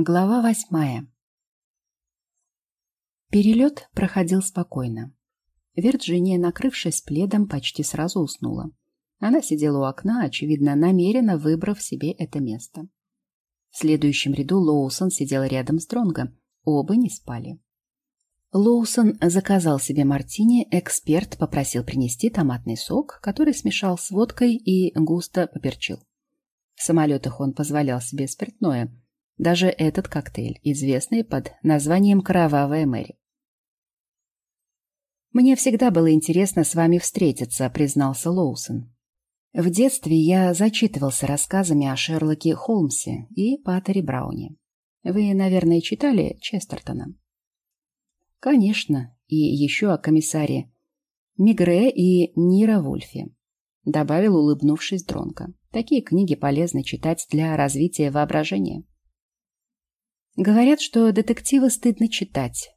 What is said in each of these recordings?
Глава восьмая. Перелет проходил спокойно. Вирджиния, накрывшись пледом, почти сразу уснула. Она сидела у окна, очевидно, намеренно выбрав себе это место. В следующем ряду Лоусон сидел рядом с Дронго. Оба не спали. Лоусон заказал себе мартини, эксперт попросил принести томатный сок, который смешал с водкой и густо поперчил. В самолетах он позволял себе спиртное – даже этот коктейль, известный под названием «Кровавая Мэри». «Мне всегда было интересно с вами встретиться», — признался Лоусон. «В детстве я зачитывался рассказами о Шерлоке Холмсе и Паттере Брауне. Вы, наверное, читали Честертона?» «Конечно, и еще о комиссаре Мигре и Нира Вульфе», — добавил, улыбнувшись Дронко. «Такие книги полезно читать для развития воображения». Говорят, что детективы стыдно читать,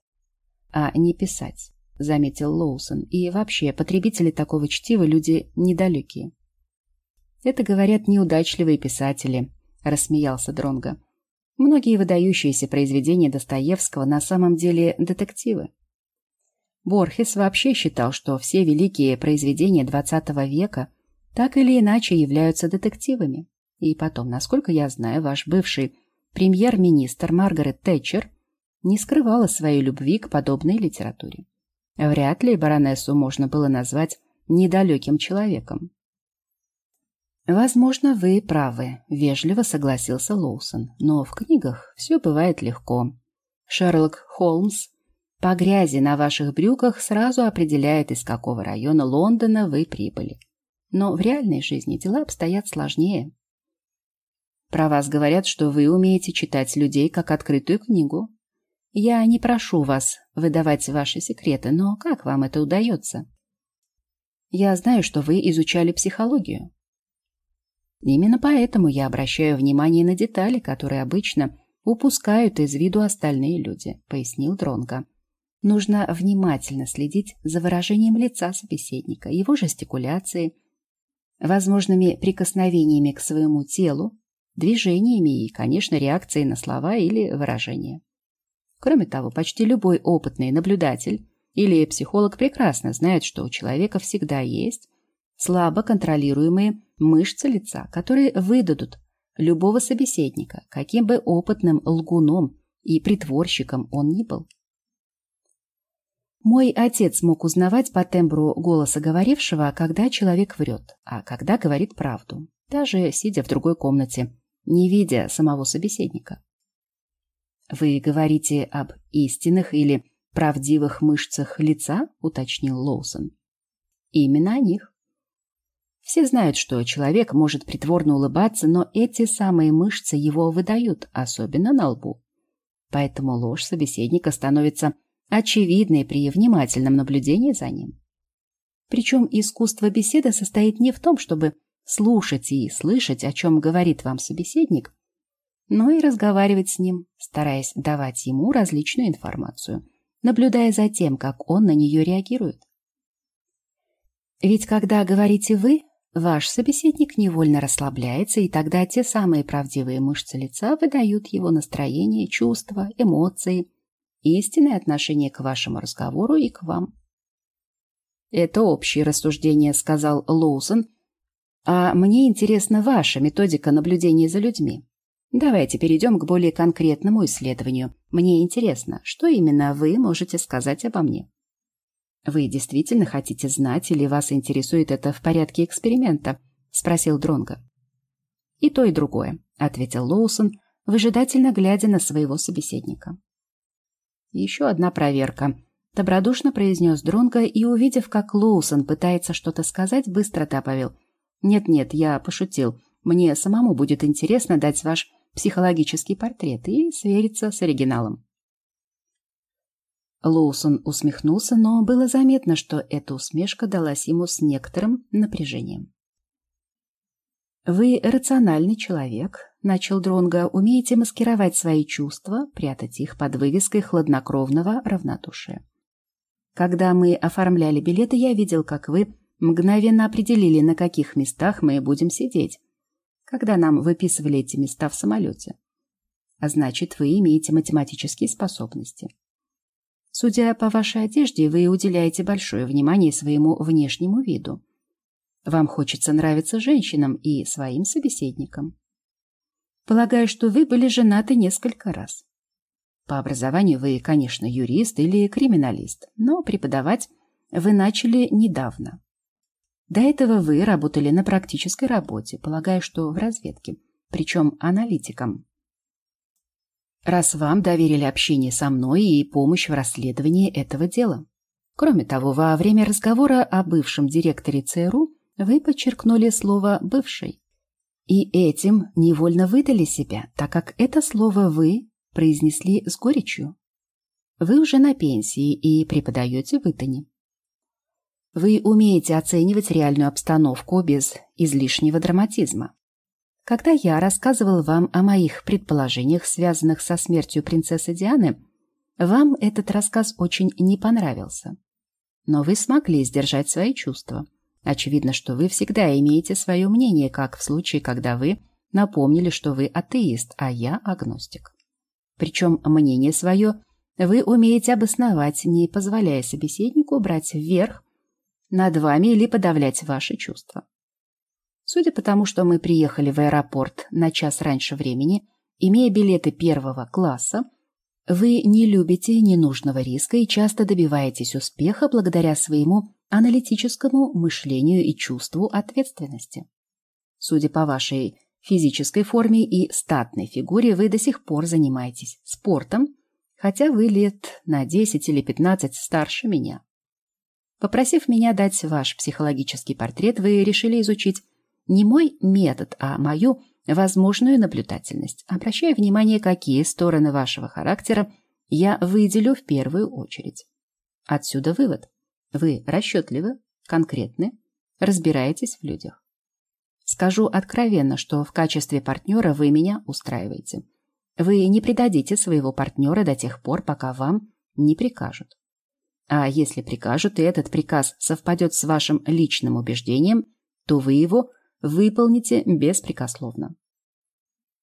а не писать, заметил Лоусон. И вообще, потребители такого чтива люди недалекие. Это говорят неудачливые писатели, рассмеялся Дронго. Многие выдающиеся произведения Достоевского на самом деле детективы. Борхес вообще считал, что все великие произведения XX века так или иначе являются детективами. И потом, насколько я знаю, ваш бывший премьер-министр Маргарет Тэтчер не скрывала своей любви к подобной литературе. Вряд ли баронессу можно было назвать недалеким человеком. «Возможно, вы правы», — вежливо согласился Лоусон. «Но в книгах все бывает легко. Шерлок Холмс по грязи на ваших брюках сразу определяет, из какого района Лондона вы прибыли. Но в реальной жизни дела обстоят сложнее. Про вас говорят, что вы умеете читать людей как открытую книгу. Я не прошу вас выдавать ваши секреты, но как вам это удается? Я знаю, что вы изучали психологию. Именно поэтому я обращаю внимание на детали, которые обычно упускают из виду остальные люди, пояснил Дронго. Нужно внимательно следить за выражением лица собеседника, его жестикуляцией, возможными прикосновениями к своему телу, движениями и, конечно, реакцией на слова или выражения. Кроме того, почти любой опытный наблюдатель или психолог прекрасно знает, что у человека всегда есть слабо контролируемые мышцы лица, которые выдадут любого собеседника, каким бы опытным лгуном и притворщиком он ни был. Мой отец мог узнавать по тембру голоса говорившего, когда человек врет, а когда говорит правду, даже сидя в другой комнате, не видя самого собеседника. «Вы говорите об истинных или правдивых мышцах лица?» — уточнил Лоусон. «Именно о них. Все знают, что человек может притворно улыбаться, но эти самые мышцы его выдают, особенно на лбу. Поэтому ложь собеседника становится очевидной при внимательном наблюдении за ним. Причем искусство беседы состоит не в том, чтобы слушать и слышать, о чем говорит вам собеседник, но и разговаривать с ним, стараясь давать ему различную информацию, наблюдая за тем, как он на нее реагирует. Ведь когда говорите вы, ваш собеседник невольно расслабляется, и тогда те самые правдивые мышцы лица выдают его настроение, чувства, эмоции, истинное отношение к вашему разговору и к вам. «Это общее рассуждение», — сказал Лоусон, — а мне интересна ваша методика наблюдения за людьми. Давайте перейдем к более конкретному исследованию. Мне интересно, что именно вы можете сказать обо мне. Вы действительно хотите знать или вас интересует это в порядке эксперимента? Спросил Дронго. И то, и другое, ответил Лоусон, выжидательно глядя на своего собеседника. Еще одна проверка. Добродушно произнес Дронго и, увидев, как Лоусон пытается что-то сказать, быстро добавил – нет-нет, я пошутил. Мне самому будет интересно дать ваш психологический портрет и свериться с оригиналом. Лоусон усмехнулся, но было заметно, что эта усмешка далась ему с некоторым напряжением. «Вы рациональный человек», — начал Дронго, — «умеете маскировать свои чувства, прятать их под вывеской хладнокровного равнодушия. Когда мы оформляли билеты, я видел, как вы мгновенно определили, на каких местах мы будем сидеть, когда нам выписывали эти места в самолете. а значит, вы имеете математические способности. Судя по вашей одежде, вы уделяете большое внимание своему внешнему виду. Вам хочется нравиться женщинам и своим собеседникам. Полагаю, что вы были женаты несколько раз. По образованию вы, конечно, юрист или криминалист, но преподавать вы начали недавно. До этого вы работали на практической работе, полагаю, что в разведке, причем аналитиком. Раз вам доверили общение со мной и помощь в расследовании этого дела. Кроме того, во время разговора о бывшем директоре ЦРУ вы подчеркнули слово «бывший». И этим невольно выдали себя, так как это слово «вы» произнесли с горечью. Вы уже на пенсии и преподаете в Итоне. Вы умеете оценивать реальную обстановку без излишнего драматизма. Когда я рассказывал вам о моих предположениях, связанных со смертью принцессы Дианы, вам этот рассказ очень не понравился. Но вы смогли сдержать свои чувства. Очевидно, что вы всегда имеете свое мнение, как в случае, когда вы напомнили, что вы атеист, а я агностик. Причем мнение свое вы умеете обосновать, не позволяя собеседнику брать вверх над вами или подавлять ваши чувства. Судя по тому, что мы приехали в аэропорт на час раньше времени, имея билеты первого класса, вы не любите ненужного риска и часто добиваетесь успеха благодаря своему аналитическому мышлению и чувству ответственности. Судя по вашей физической форме и статной фигуре, вы до сих пор занимаетесь спортом, хотя вы лет на 10 или 15 старше меня. Попросив меня дать ваш психологический портрет, вы решили изучить не мой метод, а мою возможную наблюдательность, обращая внимание, какие стороны вашего характера я выделю в первую очередь. Отсюда вывод. Вы расчетливы, конкретны, разбираетесь в людях. Скажу откровенно, что в качестве партнера вы меня устраиваете. Вы не предадите своего партнера до тех пор, пока вам не прикажут. А если прикажут, и этот приказ совпадет с вашим личным убеждением, то вы его выполните беспрекословно.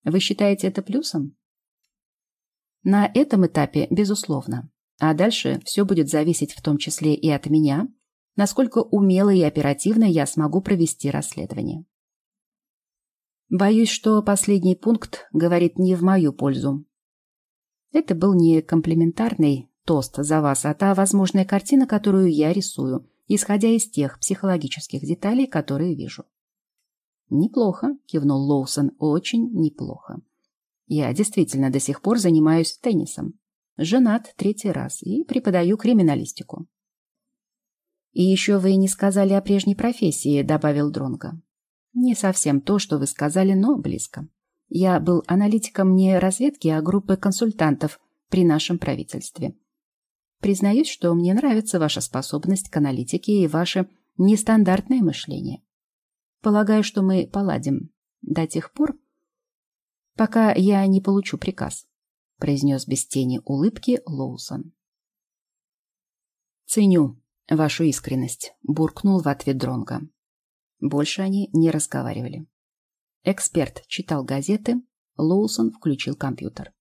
Вы считаете это плюсом? На этом этапе, безусловно. А дальше все будет зависеть в том числе и от меня, насколько умело и оперативно я смогу провести расследование. Боюсь, что последний пункт говорит не в мою пользу. Это был не комплиментарный тост за вас, а та возможная картина, которую я рисую, исходя из тех психологических деталей, которые вижу. «Неплохо», — кивнул Лоусон, — «очень неплохо. Я действительно до сих пор занимаюсь теннисом. Женат третий раз и преподаю криминалистику». «И еще вы не сказали о прежней профессии», — добавил Дронго. «Не совсем то, что вы сказали, но близко. Я был аналитиком не разведки, а группы консультантов при нашем правительстве. Признаюсь, что мне нравится ваша способность к аналитике и ваше нестандартное мышление. Полагаю, что мы поладим до тех пор, пока я не получу приказ, произнес без тени улыбки Лоусон. Ценю вашу искренность, буркнул в ответ Дронга. Больше они не разговаривали. Эксперт читал газеты, Лоусон включил компьютер.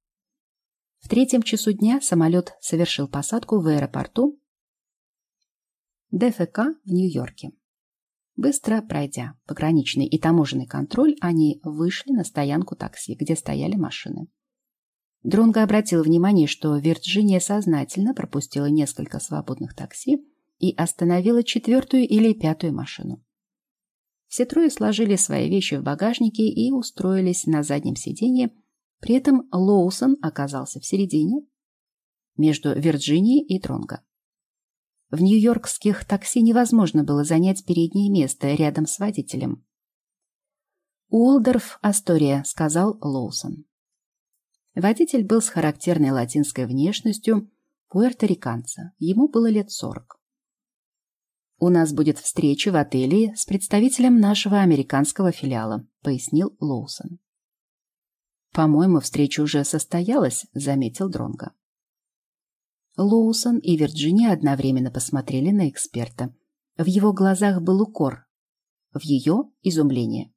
В третьем часу дня самолет совершил посадку в аэропорту ДФК в Нью-Йорке. Быстро пройдя пограничный и таможенный контроль, они вышли на стоянку такси, где стояли машины. Дронго обратил внимание, что Вирджиния сознательно пропустила несколько свободных такси и остановила четвертую или пятую машину. Все трое сложили свои вещи в багажнике и устроились на заднем сиденье, при этом Лоусон оказался в середине, между Вирджинией и Тронго. В нью-йоркских такси невозможно было занять переднее место рядом с водителем. «Уолдорф Астория», — сказал Лоусон. Водитель был с характерной латинской внешностью пуэрториканца. Ему было лет сорок. «У нас будет встреча в отеле с представителем нашего американского филиала», — пояснил Лоусон. «По-моему, встреча уже состоялась», — заметил Дронго. Лоусон и Вирджиния одновременно посмотрели на эксперта. В его глазах был укор, в ее — изумление.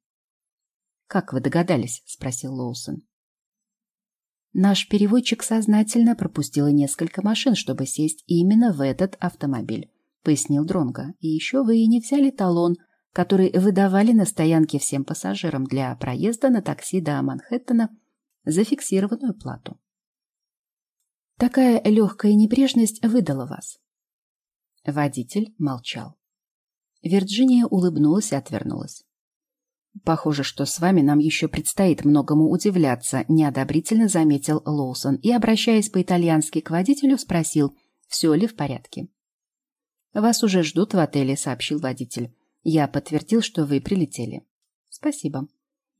«Как вы догадались?» — спросил Лоусон. Наш переводчик сознательно пропустил несколько машин, чтобы сесть именно в этот автомобиль, пояснил Дронго. И еще вы и не взяли талон, который выдавали на стоянке всем пассажирам для проезда на такси до Манхэттена за фиксированную плату. Такая легкая небрежность выдала вас. Водитель молчал. Вирджиния улыбнулась и отвернулась. «Похоже, что с вами нам еще предстоит многому удивляться», — неодобрительно заметил Лоусон и, обращаясь по-итальянски к водителю, спросил, все ли в порядке. «Вас уже ждут в отеле», — сообщил водитель. «Я подтвердил, что вы прилетели». «Спасибо».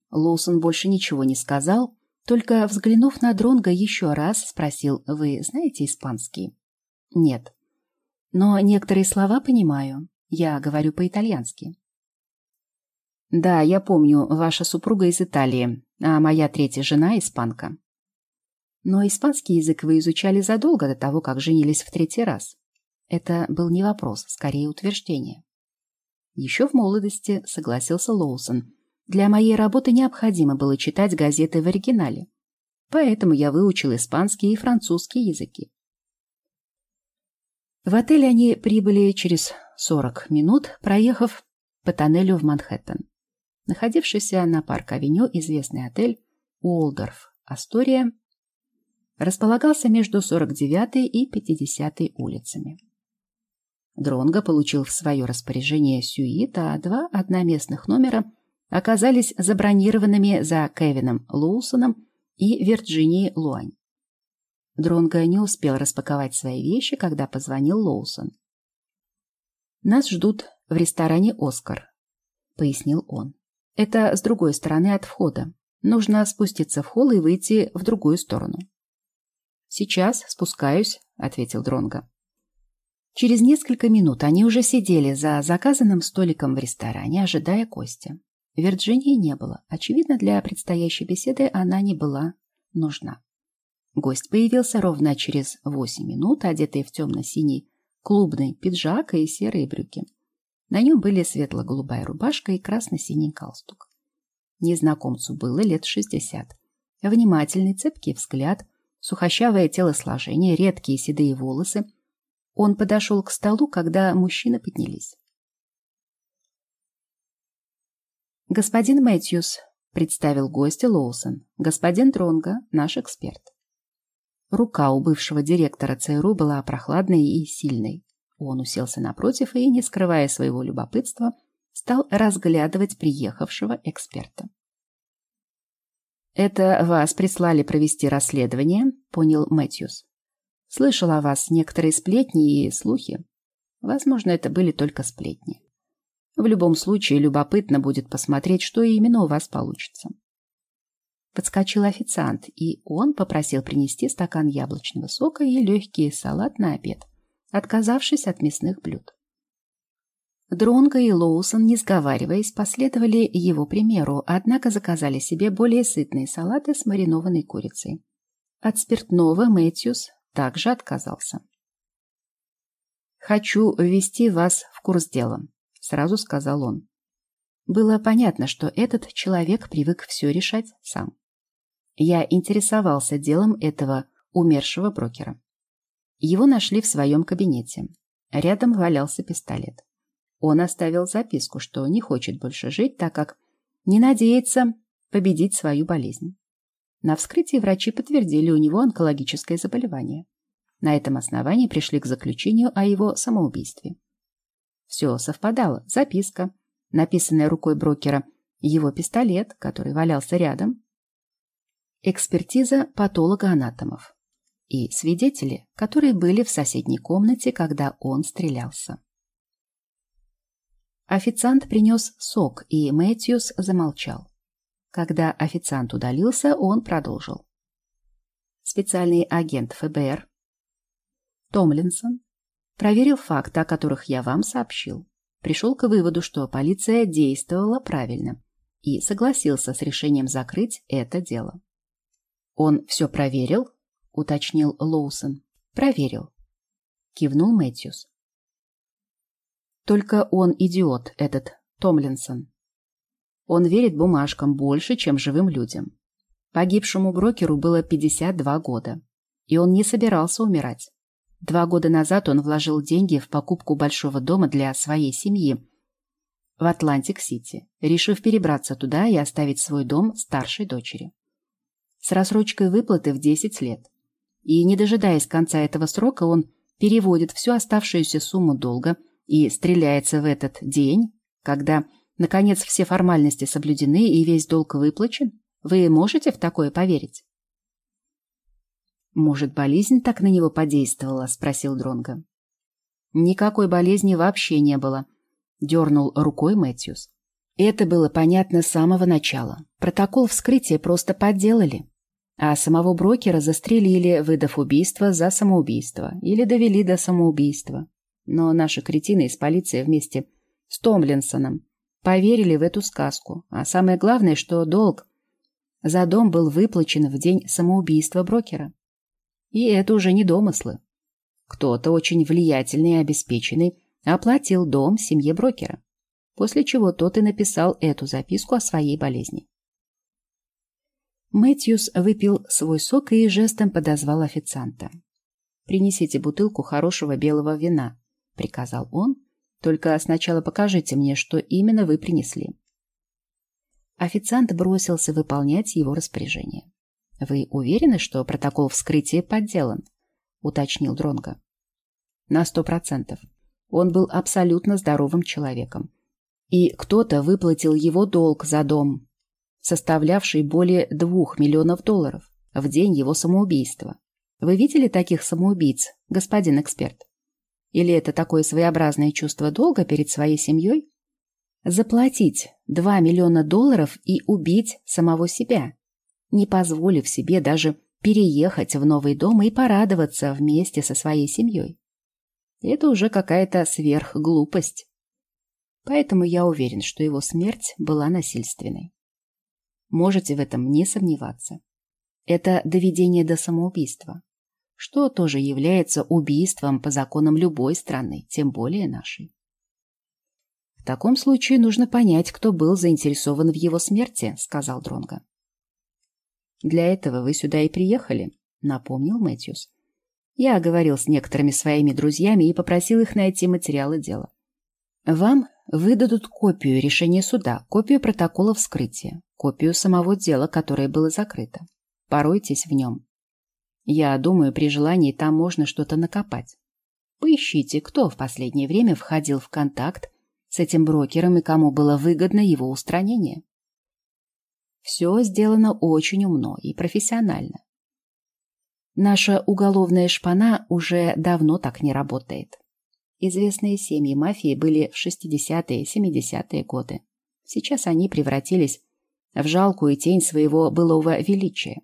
Лоусон больше ничего не сказал, только, взглянув на Дронга еще раз, спросил, «Вы знаете испанский?» «Нет». «Но некоторые слова понимаю. Я говорю по-итальянски». Да, я помню, ваша супруга из Италии, а моя третья жена испанка. Но испанский язык вы изучали задолго до того, как женились в третий раз. Это был не вопрос, скорее утверждение. Еще в молодости согласился Лоусон. Для моей работы необходимо было читать газеты в оригинале. Поэтому я выучил испанский и французский языки. В отель они прибыли через 40 минут, проехав по тоннелю в Манхэттен. Находившийся на парк-авеню известный отель Уолдорф Астория располагался между 49-й и 50-й улицами. Дронго получил в свое распоряжение сюит, а два одноместных номера оказались забронированными за Кевином Лоусоном и Вирджинией Луань. Дронго не успел распаковать свои вещи, когда позвонил Лоусон. «Нас ждут в ресторане «Оскар», — пояснил он. Это с другой стороны от входа. Нужно спуститься в холл и выйти в другую сторону. Сейчас спускаюсь, ответил Дронго. Через несколько минут они уже сидели за заказанным столиком в ресторане, ожидая Костя. Вирджинии не было. Очевидно, для предстоящей беседы она не была нужна. Гость появился ровно через восемь минут, одетый в темно-синий клубный пиджак и серые брюки. На нем были светло-голубая рубашка и красно-синий галстук. Незнакомцу было лет шестьдесят. Внимательный, цепкий взгляд, сухощавое телосложение, редкие седые волосы. Он подошел к столу, когда мужчины поднялись. «Господин Мэтьюс», — представил гостя Лоусон, — «господин Дронго, наш эксперт». Рука у бывшего директора ЦРУ была прохладной и сильной. Он уселся напротив и, не скрывая своего любопытства, стал разглядывать приехавшего эксперта. «Это вас прислали провести расследование?» — понял Мэтьюс. «Слышал о вас некоторые сплетни и слухи. Возможно, это были только сплетни. В любом случае, любопытно будет посмотреть, что именно у вас получится». Подскочил официант, и он попросил принести стакан яблочного сока и легкий салат на обед отказавшись от мясных блюд. Дронго и Лоусон, не сговариваясь, последовали его примеру, однако заказали себе более сытные салаты с маринованной курицей. От спиртного Мэтьюс также отказался. «Хочу ввести вас в курс дела», — сразу сказал он. Было понятно, что этот человек привык все решать сам. Я интересовался делом этого умершего брокера. Его нашли в своем кабинете. Рядом валялся пистолет. Он оставил записку, что не хочет больше жить, так как не надеется победить свою болезнь. На вскрытии врачи подтвердили у него онкологическое заболевание. На этом основании пришли к заключению о его самоубийстве. Все совпадало. Записка, написанная рукой брокера, его пистолет, который валялся рядом, экспертиза патолога-анатомов и свидетели, которые были в соседней комнате, когда он стрелялся. Официант принес сок, и Мэтьюс замолчал. Когда официант удалился, он продолжил. Специальный агент ФБР Томлинсон проверил факты, о которых я вам сообщил. Пришел к выводу, что полиция действовала правильно и согласился с решением закрыть это дело. Он все проверил — уточнил Лоусон. «Проверил». Кивнул Мэтьюс. «Только он идиот, этот Томлинсон. Он верит бумажкам больше, чем живым людям. Погибшему брокеру было 52 года, и он не собирался умирать. Два года назад он вложил деньги в покупку большого дома для своей семьи в Атлантик-Сити, решив перебраться туда и оставить свой дом старшей дочери. С рассрочкой выплаты в 10 лет. И, не дожидаясь конца этого срока, он переводит всю оставшуюся сумму долга и стреляется в этот день, когда, наконец, все формальности соблюдены и весь долг выплачен? Вы можете в такое поверить? «Может, болезнь так на него подействовала?» — спросил Дронго. «Никакой болезни вообще не было», — дернул рукой Мэтьюс. Это было понятно с самого начала. Протокол вскрытия просто подделали. А самого брокера застрелили, выдав убийство за самоубийство. Или довели до самоубийства. Но наши кретины из полиции вместе с Томлинсоном поверили в эту сказку. А самое главное, что долг за дом был выплачен в день самоубийства брокера. И это уже не домыслы. Кто-то очень влиятельный и обеспеченный оплатил дом семье брокера, после чего тот и написал эту записку о своей болезни. Мэтьюс выпил свой сок и жестом подозвал официанта. «Принесите бутылку хорошего белого вина», — приказал он. «Только сначала покажите мне, что именно вы принесли». Официант бросился выполнять его распоряжение. «Вы уверены, что протокол вскрытия подделан?» — уточнил Дронго. «На сто процентов. Он был абсолютно здоровым человеком. И кто-то выплатил его долг за дом, составлявший более двух миллионов долларов, в день его самоубийства. Вы видели таких самоубийц, господин эксперт? Или это такое своеобразное чувство долга перед своей семьей? Заплатить 2 миллиона долларов и убить самого себя не позволив себе даже переехать в новый дом и порадоваться вместе со своей семьей. Это уже какая-то сверхглупость. Поэтому я уверен, что его смерть была насильственной. Можете в этом не сомневаться. Это доведение до самоубийства, что тоже является убийством по законам любой страны, тем более нашей. В таком случае нужно понять, кто был заинтересован в его смерти, сказал Дронга. «Для этого вы сюда и приехали», — напомнил Мэтьюс. «Я говорил с некоторыми своими друзьями и попросил их найти материалы дела. Вам выдадут копию решения суда, копию протокола вскрытия, копию самого дела, которое было закрыто. Поройтесь в нем. Я думаю, при желании там можно что-то накопать. Поищите, кто в последнее время входил в контакт с этим брокером и кому было выгодно его устранение. Все сделано очень умно и профессионально. Наша уголовная шпана уже давно так не работает. Известные семьи мафии были в 60-е, 70-е годы. Сейчас они превратились в жалкую тень своего былого величия.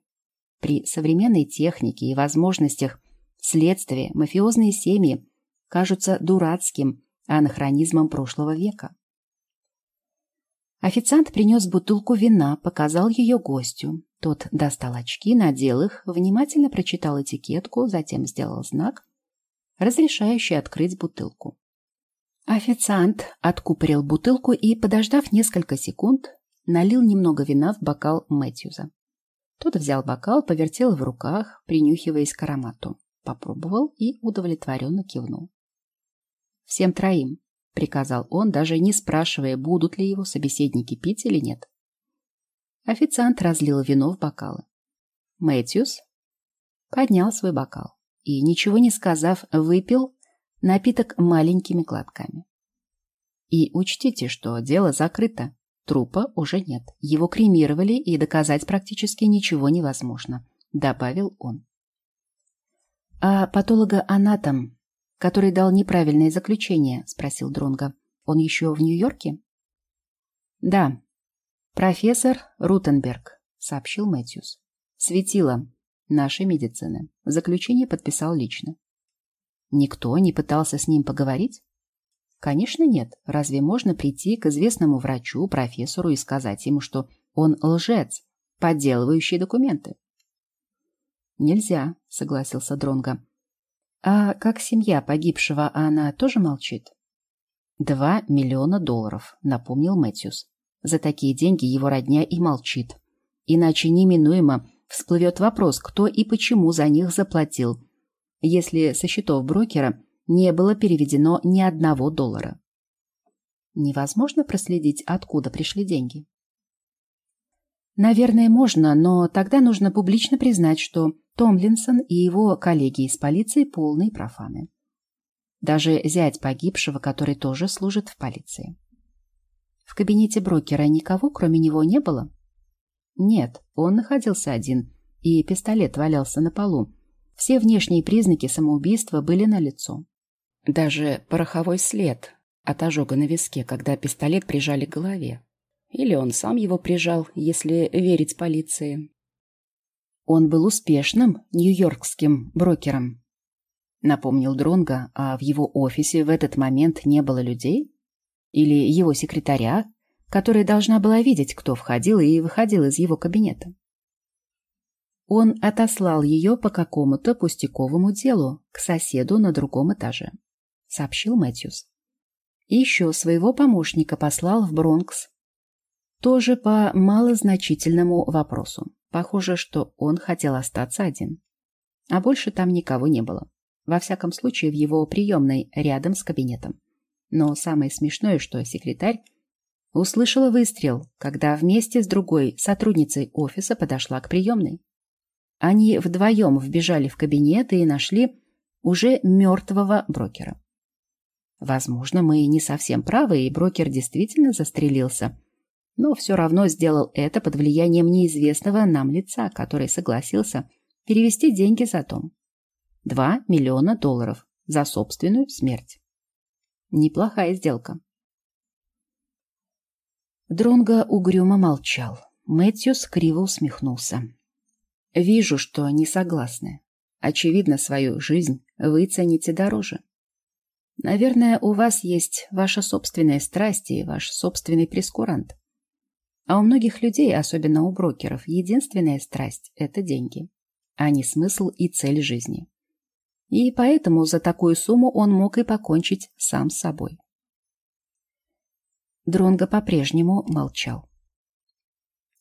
При современной технике и возможностях следствия мафиозные семьи кажутся дурацким анахронизмом прошлого века. Официант принес бутылку вина, показал ее гостю. Тот достал очки, надел их, внимательно прочитал этикетку, затем сделал знак, разрешающий открыть бутылку. Официант откупорил бутылку и, подождав несколько секунд, налил немного вина в бокал Мэтьюза. Тот взял бокал, повертел в руках, принюхиваясь к аромату. Попробовал и удовлетворенно кивнул. «Всем троим», приказал он, даже не спрашивая, будут ли его собеседники пить или нет. Официант разлил вино в бокалы. Мэтьюс поднял свой бокал и, ничего не сказав, выпил напиток маленькими глотками. И учтите, что дело закрыто. Трупа уже нет. Его кремировали, и доказать практически ничего невозможно, добавил он. А патологоанатом который дал неправильное заключение?» — спросил Дронга. «Он еще в Нью-Йорке?» «Да. Профессор Рутенберг», — сообщил Мэтьюс. «Светило нашей медицины. Заключение подписал лично». «Никто не пытался с ним поговорить?» «Конечно нет. Разве можно прийти к известному врачу, профессору и сказать ему, что он лжец, подделывающий документы?» «Нельзя», — согласился Дронга. А как семья погибшего, она тоже молчит? Два миллиона долларов, напомнил Мэтьюс. За такие деньги его родня и молчит. Иначе неминуемо всплывет вопрос, кто и почему за них заплатил, если со счетов брокера не было переведено ни одного доллара. Невозможно проследить, откуда пришли деньги. Наверное, можно, но тогда нужно публично признать, что Томлинсон и его коллеги из полиции полные профаны. Даже зять погибшего, который тоже служит в полиции. В кабинете брокера никого, кроме него, не было? Нет, он находился один, и пистолет валялся на полу. Все внешние признаки самоубийства были налицо. Даже пороховой след от ожога на виске, когда пистолет прижали к голове. Или он сам его прижал, если верить полиции. Он был успешным нью-йоркским брокером. Напомнил Дронга, а в его офисе в этот момент не было людей? Или его секретаря, которая должна была видеть, кто входил и выходил из его кабинета? Он отослал ее по какому-то пустяковому делу к соседу на другом этаже, сообщил Мэтьюс. И еще своего помощника послал в Бронкс тоже по малозначительному вопросу. Похоже, что он хотел остаться один. А больше там никого не было. Во всяком случае, в его приемной, рядом с кабинетом. Но самое смешное, что секретарь услышала выстрел, когда вместе с другой сотрудницей офиса подошла к приемной. Они вдвоем вбежали в кабинет и нашли уже мертвого брокера. Возможно, мы не совсем правы, и брокер действительно застрелился, но все равно сделал это под влиянием неизвестного нам лица, который согласился перевести деньги за дом. Два миллиона долларов за собственную смерть. Неплохая сделка. Дронго угрюмо молчал. Мэтьюс криво усмехнулся. «Вижу, что не согласны. Очевидно, свою жизнь вы цените дороже. Наверное, у вас есть ваша собственная страсть и ваш собственный прескурант. А у многих людей, особенно у брокеров, единственная страсть – это деньги, а не смысл и цель жизни. И поэтому за такую сумму он мог и покончить сам с собой. Дронго по-прежнему молчал.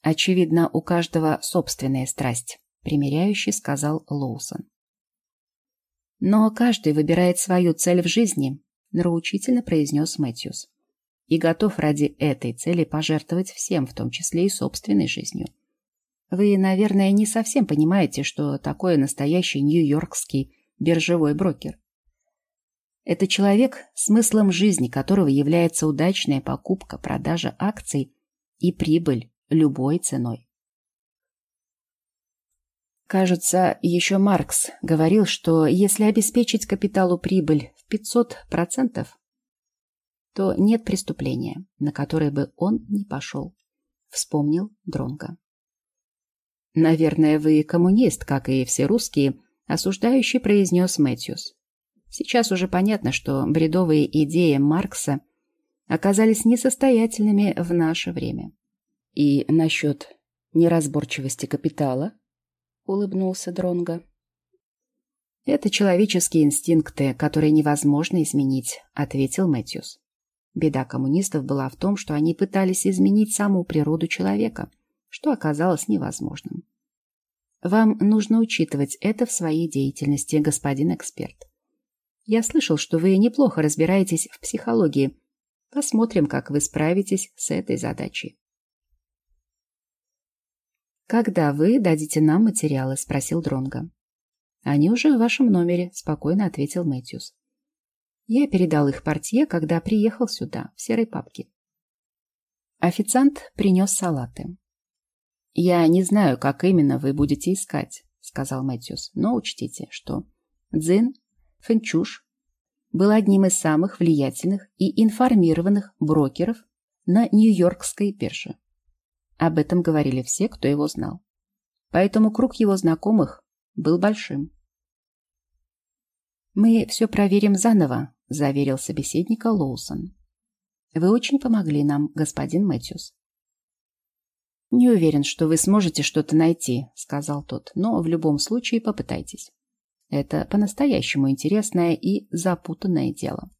«Очевидно, у каждого собственная страсть», — примиряющий сказал Лоусон. «Но каждый выбирает свою цель в жизни», — нравоучительно произнес Мэтьюс и готов ради этой цели пожертвовать всем, в том числе и собственной жизнью. Вы, наверное, не совсем понимаете, что такое настоящий нью-йоркский биржевой брокер. Это человек, смыслом жизни которого является удачная покупка, продажа акций и прибыль любой ценой. Кажется, еще Маркс говорил, что если обеспечить капиталу прибыль в 500%, то нет преступления, на которое бы он не пошел, вспомнил Дронга. Наверное, вы коммунист, как и все русские, осуждающий произнес Мэтьюс. Сейчас уже понятно, что бредовые идеи Маркса оказались несостоятельными в наше время. И насчет неразборчивости капитала, улыбнулся Дронга. Это человеческие инстинкты, которые невозможно изменить, ответил Мэтьюс. Беда коммунистов была в том, что они пытались изменить саму природу человека, что оказалось невозможным. Вам нужно учитывать это в своей деятельности, господин эксперт. Я слышал, что вы неплохо разбираетесь в психологии. Посмотрим, как вы справитесь с этой задачей. «Когда вы дадите нам материалы?» – спросил Дронга. «Они уже в вашем номере», – спокойно ответил Мэтьюс. Я передал их портье, когда приехал сюда, в серой папке. Официант принес салаты. «Я не знаю, как именно вы будете искать», — сказал Мэтьюс, «но учтите, что Дзин Фэнчуш был одним из самых влиятельных и информированных брокеров на Нью-Йоркской бирже. Об этом говорили все, кто его знал. Поэтому круг его знакомых был большим. «Мы все проверим заново», — заверил собеседника Лоусон. «Вы очень помогли нам, господин Мэтьюс». «Не уверен, что вы сможете что-то найти», — сказал тот, «но в любом случае попытайтесь. Это по-настоящему интересное и запутанное дело».